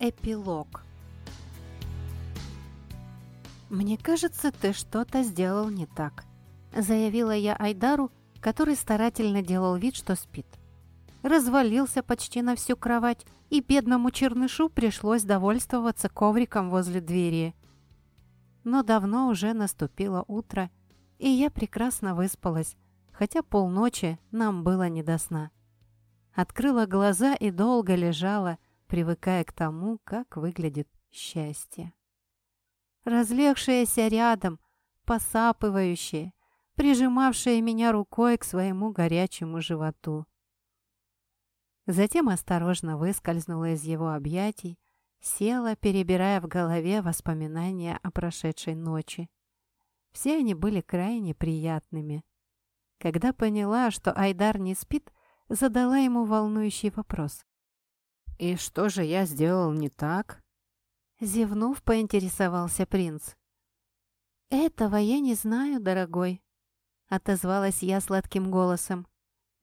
Эпилог «Мне кажется, ты что-то сделал не так», — заявила я Айдару, который старательно делал вид, что спит. Развалился почти на всю кровать, и бедному чернышу пришлось довольствоваться ковриком возле двери. Но давно уже наступило утро, и я прекрасно выспалась, хотя полночи нам было не до сна. Открыла глаза и долго лежала, привыкая к тому, как выглядит счастье. Разлегшаяся рядом, посапывающая, прижимавшая меня рукой к своему горячему животу. Затем осторожно выскользнула из его объятий, села, перебирая в голове воспоминания о прошедшей ночи. Все они были крайне приятными. Когда поняла, что Айдар не спит, задала ему волнующий вопрос. «И что же я сделал не так?» Зевнув, поинтересовался принц. «Этого я не знаю, дорогой», — отозвалась я сладким голосом.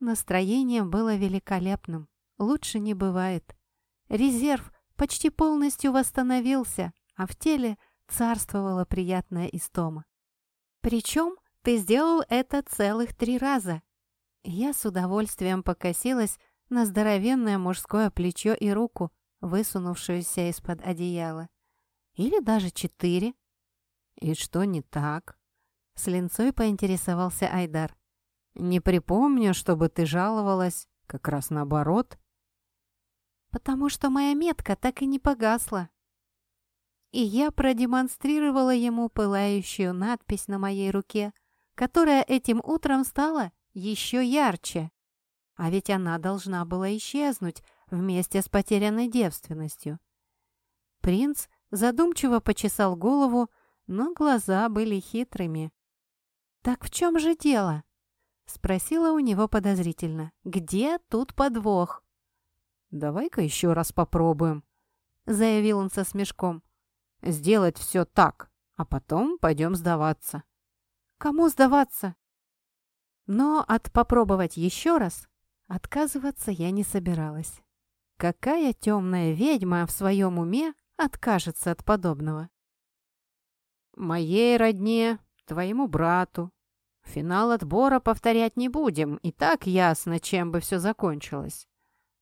Настроение было великолепным. Лучше не бывает. Резерв почти полностью восстановился, а в теле царствовала приятная истома. «Причем ты сделал это целых три раза». Я с удовольствием покосилась на здоровенное мужское плечо и руку, высунувшуюся из-под одеяла. Или даже четыре. «И что не так?» С линцой поинтересовался Айдар. «Не припомню, чтобы ты жаловалась. Как раз наоборот». «Потому что моя метка так и не погасла». И я продемонстрировала ему пылающую надпись на моей руке, которая этим утром стала еще ярче. А ведь она должна была исчезнуть вместе с потерянной девственностью. Принц задумчиво почесал голову, но глаза были хитрыми. «Так в чем же дело?» — спросила у него подозрительно. «Где тут подвох?» «Давай-ка еще раз попробуем», — заявил он со смешком. «Сделать все так, а потом пойдем сдаваться». «Кому сдаваться?» Но от попробовать еще раз Отказываться я не собиралась. Какая темная ведьма в своем уме откажется от подобного? «Моей родне, твоему брату. Финал отбора повторять не будем, и так ясно, чем бы все закончилось.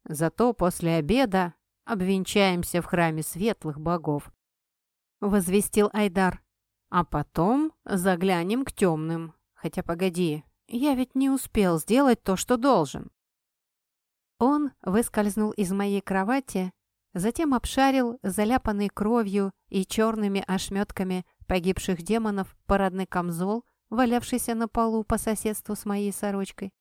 Зато после обеда обвенчаемся в храме светлых богов», — возвестил Айдар. «А потом заглянем к темным. Хотя погоди, я ведь не успел сделать то, что должен». Он выскользнул из моей кровати, затем обшарил заляпанный кровью и черными ошметками погибших демонов парадный камзол, валявшийся на полу по соседству с моей сорочкой.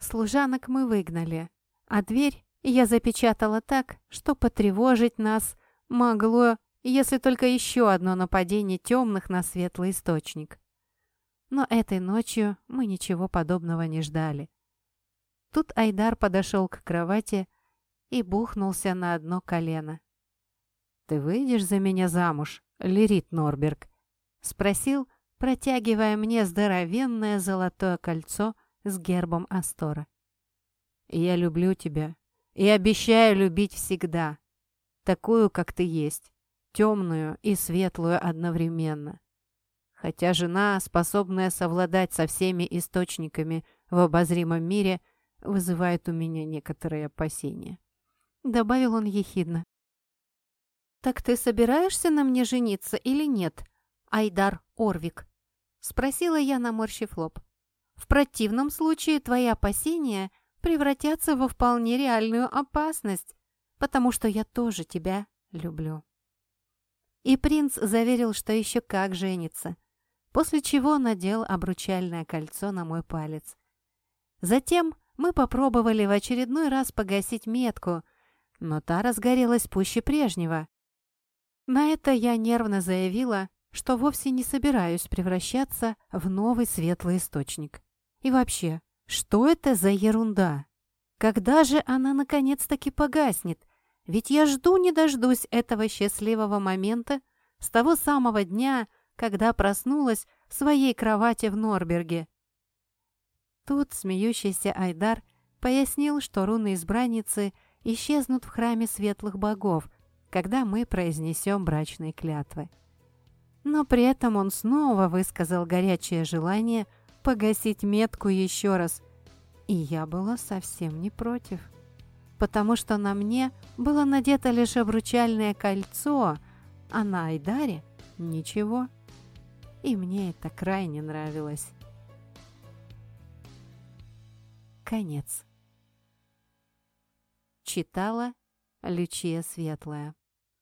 Служанок мы выгнали, а дверь я запечатала так, что потревожить нас могло, если только еще одно нападение темных на светлый источник. Но этой ночью мы ничего подобного не ждали. Тут Айдар подошел к кровати и бухнулся на одно колено. «Ты выйдешь за меня замуж, Лирит Норберг?» — спросил, протягивая мне здоровенное золотое кольцо с гербом Астора. «Я люблю тебя и обещаю любить всегда, такую, как ты есть, темную и светлую одновременно. Хотя жена, способная совладать со всеми источниками в обозримом мире — вызывает у меня некоторые опасения. Добавил он ехидно. «Так ты собираешься на мне жениться или нет, Айдар Орвик?» Спросила я, наморщив лоб. «В противном случае твои опасения превратятся во вполне реальную опасность, потому что я тоже тебя люблю». И принц заверил, что еще как женится, после чего надел обручальное кольцо на мой палец. Затем мы попробовали в очередной раз погасить метку, но та разгорелась пуще прежнего. На это я нервно заявила, что вовсе не собираюсь превращаться в новый светлый источник. И вообще, что это за ерунда? Когда же она наконец-таки погаснет? Ведь я жду не дождусь этого счастливого момента с того самого дня, когда проснулась в своей кровати в Норберге. Тут смеющийся Айдар пояснил, что руны избранницы исчезнут в храме светлых богов, когда мы произнесем брачные клятвы. Но при этом он снова высказал горячее желание погасить метку еще раз, и я была совсем не против, потому что на мне было надето лишь обручальное кольцо, а на Айдаре ничего. И мне это крайне нравилось. Конец. Читала Лючия Светлая